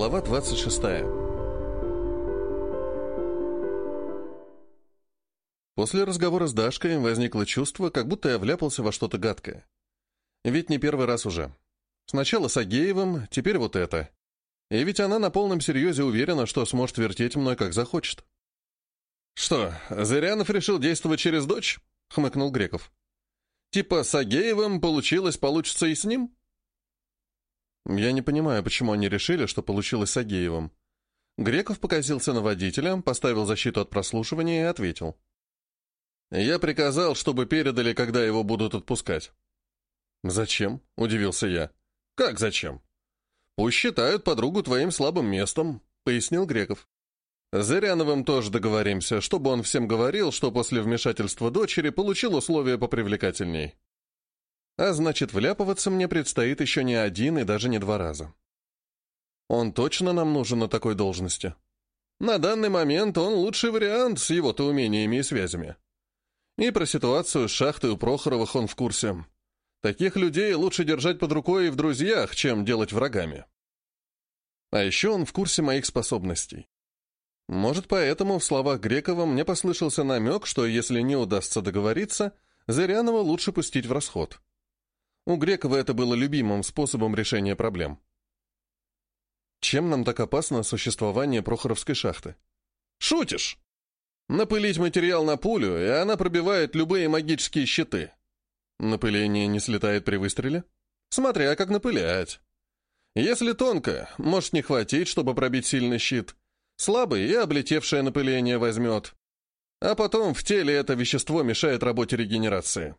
Глава 26. После разговора с Дашкой возникло чувство, как будто я вляпался во что-то гадкое. Ведь не первый раз уже. Сначала с Агеевым, теперь вот это. И ведь она на полном серьезе уверена, что сможет вертеть мной, как захочет. «Что, Зырянов решил действовать через дочь?» — хмыкнул Греков. «Типа с Агеевым получилось, получится и с ним?» Я не понимаю, почему они решили, что получилось с Агеевым. Греков покосился на водителя, поставил защиту от прослушивания и ответил. «Я приказал, чтобы передали, когда его будут отпускать». «Зачем?» — удивился я. «Как зачем?» «Пусть считают подругу твоим слабым местом», — пояснил Греков. «С Зыряновым тоже договоримся, чтобы он всем говорил, что после вмешательства дочери получил условия попривлекательней». А значит, вляпываться мне предстоит еще не один и даже не два раза. Он точно нам нужен на такой должности. На данный момент он лучший вариант с его-то умениями и связями. И про ситуацию с шахтой у Прохоровых он в курсе. Таких людей лучше держать под рукой и в друзьях, чем делать врагами. А еще он в курсе моих способностей. Может, поэтому в словах Грекова мне послышался намек, что если не удастся договориться, Зырянова лучше пустить в расход. У Грекова это было любимым способом решения проблем. Чем нам так опасно существование Прохоровской шахты? Шутишь? Напылить материал на пулю, и она пробивает любые магические щиты. Напыление не слетает при выстреле? Смотря как напылять. Если тонко, может не хватить, чтобы пробить сильный щит. Слабый и облетевшее напыление возьмет. А потом в теле это вещество мешает работе регенерации.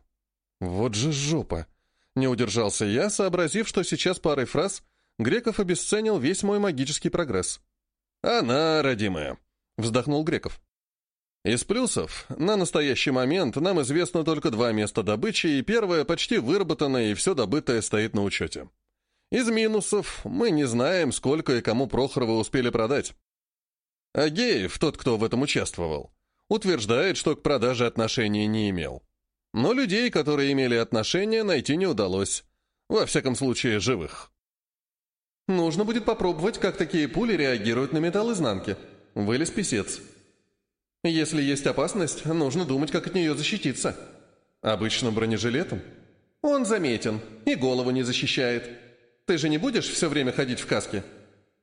Вот же жопа. Не удержался я, сообразив, что сейчас парой фраз Греков обесценил весь мой магический прогресс. «Она, родимая», — вздохнул Греков. Из плюсов, на настоящий момент нам известно только два места добычи, и первое почти выработано, и все добытое стоит на учете. Из минусов мы не знаем, сколько и кому Прохорова успели продать. Агеев, тот, кто в этом участвовал, утверждает, что к продаже отношения не имел. Но людей, которые имели отношение, найти не удалось. Во всяком случае, живых. Нужно будет попробовать, как такие пули реагируют на металл изнанки. Вылез писец. Если есть опасность, нужно думать, как от нее защититься. Обычно бронежилетом. Он заметен и голову не защищает. Ты же не будешь все время ходить в каске?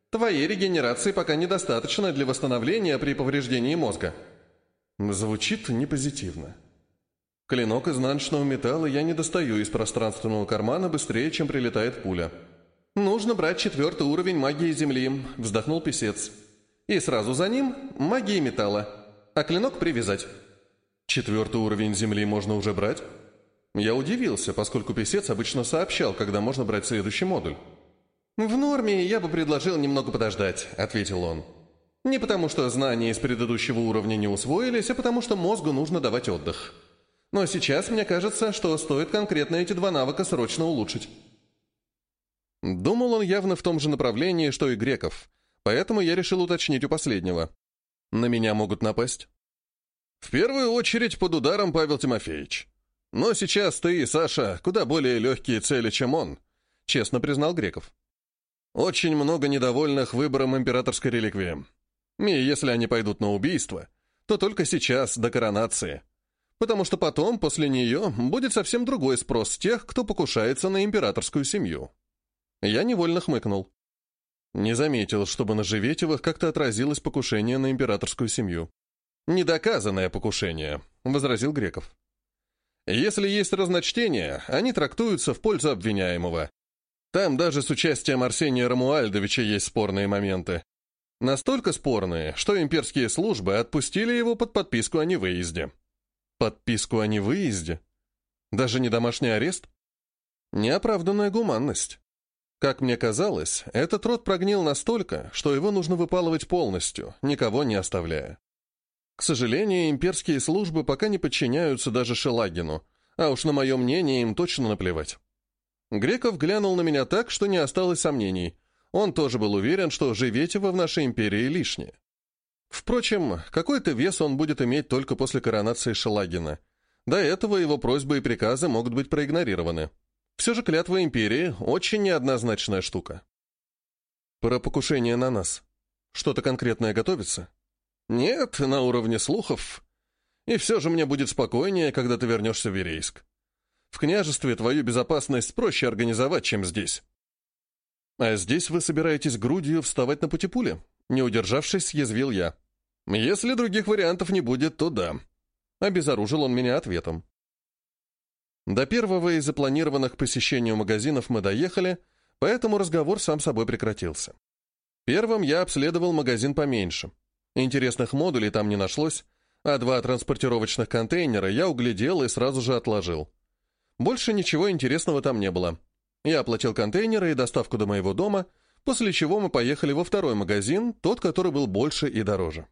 Твоей регенерации пока недостаточно для восстановления при повреждении мозга. Звучит непозитивно. Клинок из изнаночного металла я не достаю из пространственного кармана быстрее, чем прилетает пуля. «Нужно брать четвертый уровень магии Земли», — вздохнул писец. «И сразу за ним магии металла, а клинок привязать». «Четвертый уровень Земли можно уже брать?» Я удивился, поскольку писец обычно сообщал, когда можно брать следующий модуль. «В норме я бы предложил немного подождать», — ответил он. «Не потому что знания из предыдущего уровня не усвоились, а потому что мозгу нужно давать отдых». Но сейчас мне кажется, что стоит конкретно эти два навыка срочно улучшить. Думал он явно в том же направлении, что и Греков, поэтому я решил уточнить у последнего. На меня могут напасть? В первую очередь под ударом Павел Тимофеевич. Но сейчас ты и Саша куда более легкие цели, чем он, честно признал Греков. Очень много недовольных выбором императорской реликвии. И если они пойдут на убийство, то только сейчас, до коронации потому что потом, после нее, будет совсем другой спрос тех, кто покушается на императорскую семью. Я невольно хмыкнул. Не заметил, чтобы на Живетевых как-то отразилось покушение на императорскую семью. «Недоказанное покушение», — возразил Греков. «Если есть разночтения, они трактуются в пользу обвиняемого. Там даже с участием Арсения Рамуальдовича есть спорные моменты. Настолько спорные, что имперские службы отпустили его под подписку о невыезде. Подписку о невыезде? Даже не домашний арест? Неоправданная гуманность. Как мне казалось, этот род прогнил настолько, что его нужно выпалывать полностью, никого не оставляя. К сожалению, имперские службы пока не подчиняются даже Шелагину, а уж на мое мнение им точно наплевать. Греков глянул на меня так, что не осталось сомнений. Он тоже был уверен, что Живетева в нашей империи лишнее. Впрочем, какой-то вес он будет иметь только после коронации Шелагина. До этого его просьбы и приказы могут быть проигнорированы. Все же клятва империи – очень неоднозначная штука. Про покушение на нас. Что-то конкретное готовится? Нет, на уровне слухов. И все же мне будет спокойнее, когда ты вернешься в Верейск. В княжестве твою безопасность проще организовать, чем здесь. А здесь вы собираетесь грудью вставать на пути пули? Не удержавшись, съязвил я. Если других вариантов не будет, то да. Обезоружил он меня ответом. До первого из запланированных посещений магазинов мы доехали, поэтому разговор сам собой прекратился. Первым я обследовал магазин поменьше. Интересных модулей там не нашлось, а два транспортировочных контейнера я углядел и сразу же отложил. Больше ничего интересного там не было. Я оплатил контейнеры и доставку до моего дома, после чего мы поехали во второй магазин, тот, который был больше и дороже.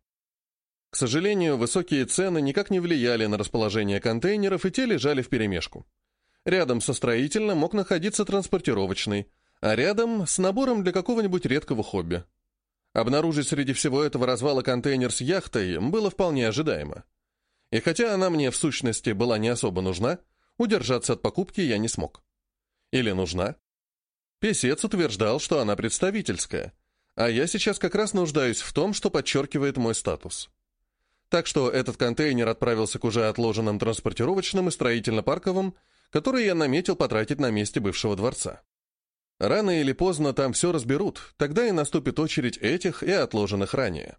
К сожалению, высокие цены никак не влияли на расположение контейнеров, и те лежали вперемешку. Рядом со строительным мог находиться транспортировочный, а рядом с набором для какого-нибудь редкого хобби. Обнаружить среди всего этого развала контейнер с яхтой было вполне ожидаемо. И хотя она мне в сущности была не особо нужна, удержаться от покупки я не смог. Или нужна? Песец утверждал, что она представительская, а я сейчас как раз нуждаюсь в том, что подчеркивает мой статус. Так что этот контейнер отправился к уже отложенным транспортировочным и строительно-парковым, которые я наметил потратить на месте бывшего дворца. Рано или поздно там все разберут, тогда и наступит очередь этих и отложенных ранее.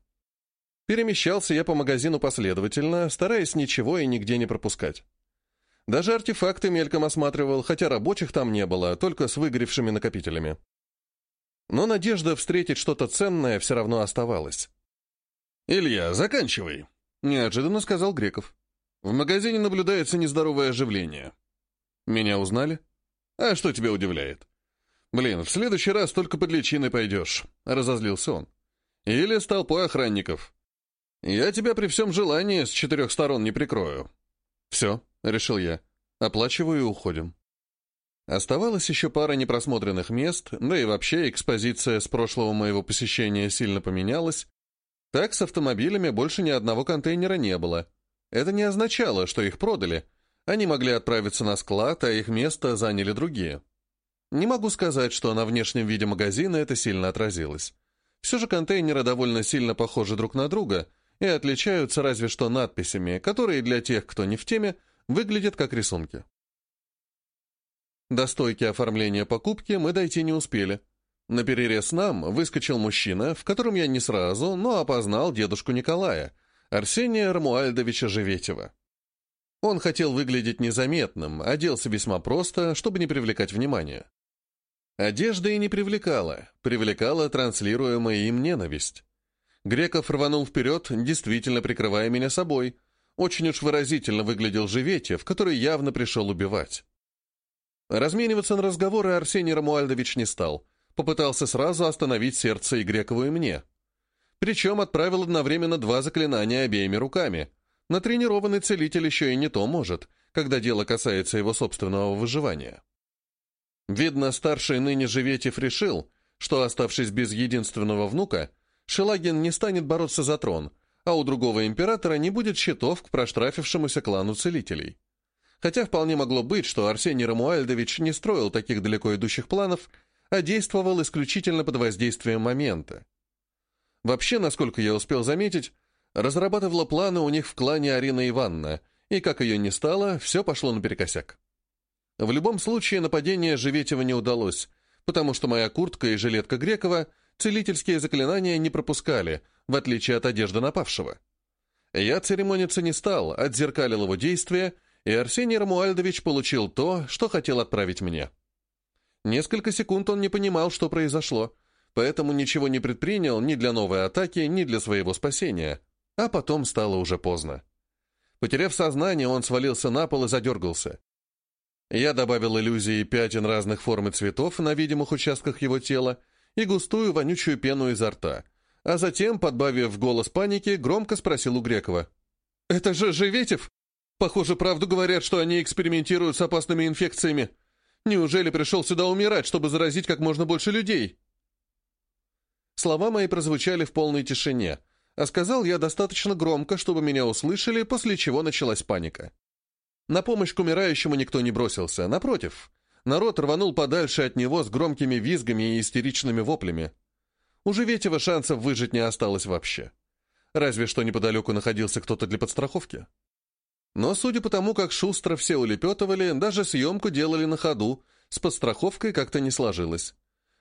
Перемещался я по магазину последовательно, стараясь ничего и нигде не пропускать. Даже артефакты мельком осматривал, хотя рабочих там не было, только с выгоревшими накопителями. Но надежда встретить что-то ценное все равно оставалась. «Илья, заканчивай», — неожиданно сказал Греков. «В магазине наблюдается нездоровое оживление». «Меня узнали?» «А что тебя удивляет?» «Блин, в следующий раз только под личиной пойдешь», — разозлился он. «Или с толпой охранников. Я тебя при всем желании с четырех сторон не прикрою». «Все», — решил я. «Оплачиваю и уходим». Оставалось еще пара непросмотренных мест, да и вообще экспозиция с прошлого моего посещения сильно поменялась. Так с автомобилями больше ни одного контейнера не было. Это не означало, что их продали. Они могли отправиться на склад, а их место заняли другие. Не могу сказать, что на внешнем виде магазина это сильно отразилось. Все же контейнеры довольно сильно похожи друг на друга и отличаются разве что надписями, которые для тех, кто не в теме, выглядят как рисунки. До стойки оформления покупки мы дойти не успели. На перерез нам выскочил мужчина, в котором я не сразу, но опознал дедушку Николая, Арсения Рамуальдовича Живетева. Он хотел выглядеть незаметным, оделся весьма просто, чтобы не привлекать внимания. Одежда и не привлекала, привлекала транслируемая им ненависть. Греков рванул вперед, действительно прикрывая меня собой. Очень уж выразительно выглядел Живетев, который явно пришел убивать. Размениваться на разговоры Арсений Рамуальдович не стал. Попытался сразу остановить сердце и Грекову, и мне. Причем отправил одновременно два заклинания обеими руками. Натренированный целитель еще и не то может, когда дело касается его собственного выживания. Видно, старший ныне Живетев решил, что, оставшись без единственного внука, Шелагин не станет бороться за трон, а у другого императора не будет счетов к проштрафившемуся клану целителей. Хотя вполне могло быть, что Арсений Рамуальдович не строил таких далеко идущих планов, а действовал исключительно под воздействием момента. Вообще, насколько я успел заметить, разрабатывала планы у них в клане Арина Ивановна, и как ее не стало, все пошло наперекосяк. В любом случае нападение Живетева не удалось, потому что моя куртка и жилетка Грекова целительские заклинания не пропускали, в отличие от одежды напавшего. Я церемониться не стал, отзеркалил его действия, и Арсений Рамуальдович получил то, что хотел отправить мне. Несколько секунд он не понимал, что произошло, поэтому ничего не предпринял ни для новой атаки, ни для своего спасения, а потом стало уже поздно. Потеряв сознание, он свалился на пол и задергался. Я добавил иллюзии пятен разных форм и цветов на видимых участках его тела и густую вонючую пену изо рта, а затем, подбавив голос паники, громко спросил у Грекова. «Это же Живетев? Похоже, правду говорят, что они экспериментируют с опасными инфекциями. Неужели пришел сюда умирать, чтобы заразить как можно больше людей?» Слова мои прозвучали в полной тишине, а сказал я достаточно громко, чтобы меня услышали, после чего началась паника. На помощь к умирающему никто не бросился, напротив. Народ рванул подальше от него с громкими визгами и истеричными воплями. У Живетева шансов выжить не осталось вообще. Разве что неподалеку находился кто-то для подстраховки. Но судя по тому, как шустро все улепетывали, даже съемку делали на ходу, с подстраховкой как-то не сложилось.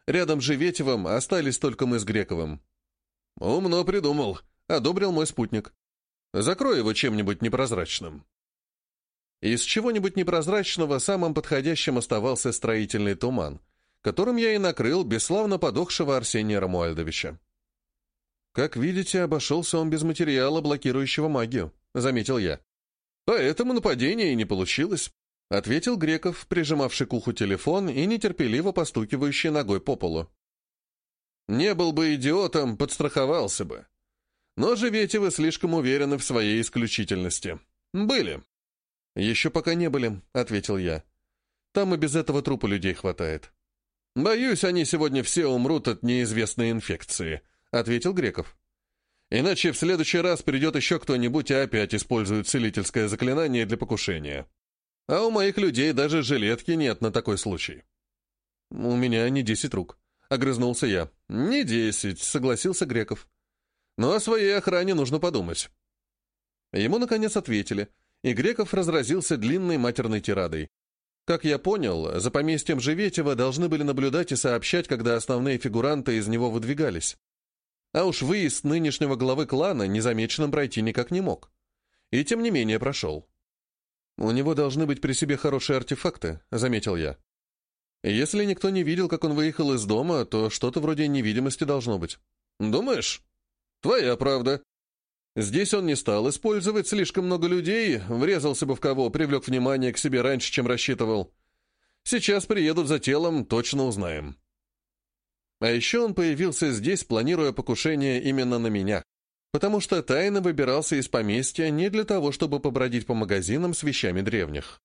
Рядом с Живетевым остались только мы с Грековым. «Умно придумал», — одобрил мой спутник. «Закрой его чем-нибудь непрозрачным». Из чего-нибудь непрозрачного самым подходящим оставался строительный туман, которым я и накрыл бесславно подохшего Арсения Рамуальдовича. «Как видите, обошелся он без материала, блокирующего магию», — заметил я. «Поэтому нападение и не получилось», — ответил Греков, прижимавший к уху телефон и нетерпеливо постукивающий ногой по полу. «Не был бы идиотом, подстраховался бы. Но живете вы слишком уверены в своей исключительности. Были». «Еще пока не были», — ответил я. «Там и без этого трупа людей хватает». «Боюсь, они сегодня все умрут от неизвестной инфекции», — ответил Греков. «Иначе в следующий раз придет еще кто-нибудь и опять использует целительское заклинание для покушения. А у моих людей даже жилетки нет на такой случай». «У меня не десять рук», — огрызнулся я. «Не десять», — согласился Греков. «Но о своей охране нужно подумать». Ему, наконец, ответили — и Греков разразился длинной матерной тирадой. Как я понял, за поместьем Живетева должны были наблюдать и сообщать, когда основные фигуранты из него выдвигались. А уж выезд нынешнего главы клана незамеченным пройти никак не мог. И тем не менее прошел. «У него должны быть при себе хорошие артефакты», — заметил я. «Если никто не видел, как он выехал из дома, то что-то вроде невидимости должно быть». «Думаешь?» «Твоя правда», Здесь он не стал использовать слишком много людей, врезался бы в кого, привлек внимание к себе раньше, чем рассчитывал. Сейчас приедут за телом, точно узнаем. А еще он появился здесь, планируя покушение именно на меня, потому что тайно выбирался из поместья не для того, чтобы побродить по магазинам с вещами древних.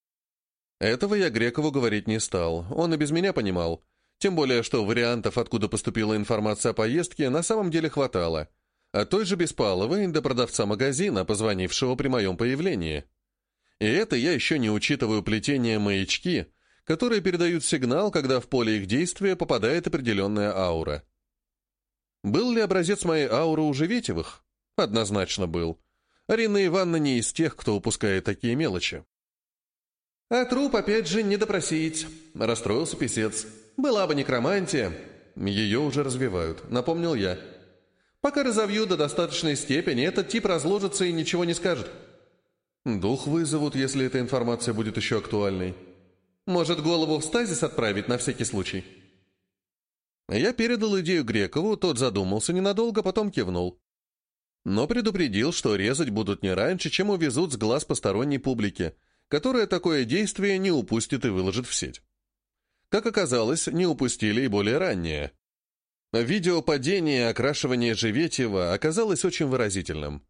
Этого я Грекову говорить не стал, он и без меня понимал, тем более, что вариантов, откуда поступила информация о поездке, на самом деле хватало — а той же Беспаловой до продавца магазина, позвонившего при моем появлении. И это я еще не учитываю плетение маячки, которые передают сигнал, когда в поле их действия попадает определенная аура. Был ли образец моей ауры у Живетевых? Однозначно был. Арина Ивановна не из тех, кто упускает такие мелочи. «А труп, опять же, не допросить», — расстроился писец. «Была бы некромантия». «Ее уже развивают», — напомнил я. Пока разовью до достаточной степени, этот тип разложится и ничего не скажет. Дух вызовут, если эта информация будет еще актуальной. Может, голову в стазис отправить на всякий случай? Я передал идею Грекову, тот задумался ненадолго, потом кивнул. Но предупредил, что резать будут не раньше, чем увезут с глаз посторонней публики, которая такое действие не упустит и выложит в сеть. Как оказалось, не упустили и более раннее. Видео падения и окрашивания Живетьева оказалось очень выразительным.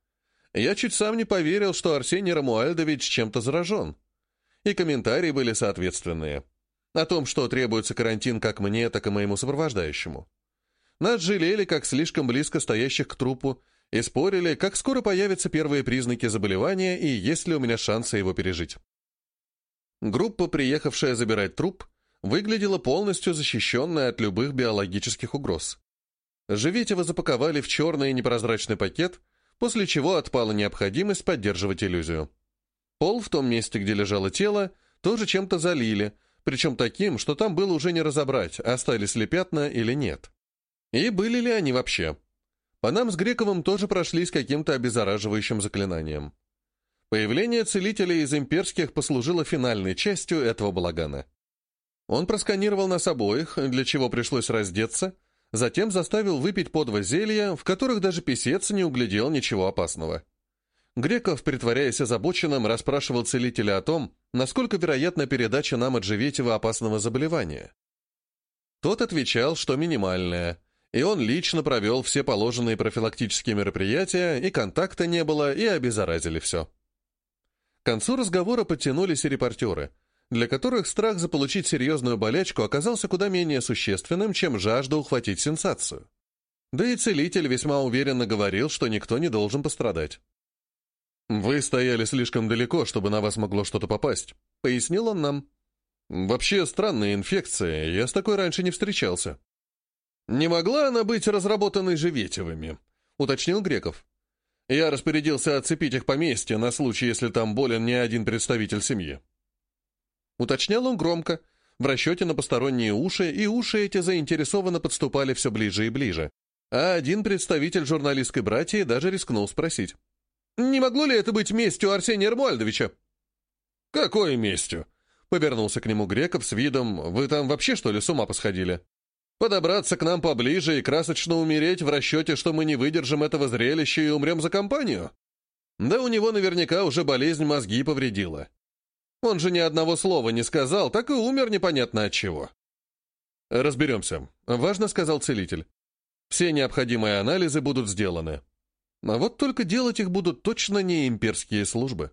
Я чуть сам не поверил, что Арсений Рамуальдович чем-то заражен. И комментарии были соответственные. О том, что требуется карантин как мне, так и моему сопровождающему. Нас жалели, как слишком близко стоящих к трупу, и спорили, как скоро появятся первые признаки заболевания и есть ли у меня шансы его пережить. Группа, приехавшая забирать труп, выглядела полностью защищенной от любых биологических угроз. Живетева запаковали в черный непрозрачный пакет, после чего отпала необходимость поддерживать иллюзию. Пол в том месте, где лежало тело, тоже чем-то залили, причем таким, что там было уже не разобрать, остались ли пятна или нет. И были ли они вообще. По нам с Грековым тоже прошлись каким-то обеззараживающим заклинанием. Появление целителя из имперских послужило финальной частью этого балагана. Он просканировал нас обоих, для чего пришлось раздеться, затем заставил выпить по два зелья, в которых даже писец не углядел ничего опасного. Греков, притворяясь озабоченным, расспрашивал целителя о том, насколько вероятна передача нам от Живетева опасного заболевания. Тот отвечал, что минимальная, и он лично провел все положенные профилактические мероприятия, и контакта не было, и обеззаразили все. К концу разговора подтянулись и репортеры — для которых страх заполучить серьезную болячку оказался куда менее существенным, чем жажда ухватить сенсацию. Да и целитель весьма уверенно говорил, что никто не должен пострадать. «Вы стояли слишком далеко, чтобы на вас могло что-то попасть», — пояснил он нам. «Вообще странная инфекция, я с такой раньше не встречался». «Не могла она быть разработанной Живетевыми», — уточнил Греков. «Я распорядился оцепить их поместье на случай, если там болен не один представитель семьи». Уточнял он громко, в расчете на посторонние уши, и уши эти заинтересованно подступали все ближе и ближе. А один представитель журналистской братьи даже рискнул спросить. «Не могло ли это быть местью Арсения Армуальдовича?» «Какой местью?» — повернулся к нему Греков с видом «Вы там вообще, что ли, с ума посходили?» «Подобраться к нам поближе и красочно умереть в расчете, что мы не выдержим этого зрелища и умрем за компанию?» Да у него наверняка уже болезнь мозги повредила. Он же ни одного слова не сказал, так и умер непонятно от чего. «Разберемся», — важно сказал целитель. «Все необходимые анализы будут сделаны. А вот только делать их будут точно не имперские службы».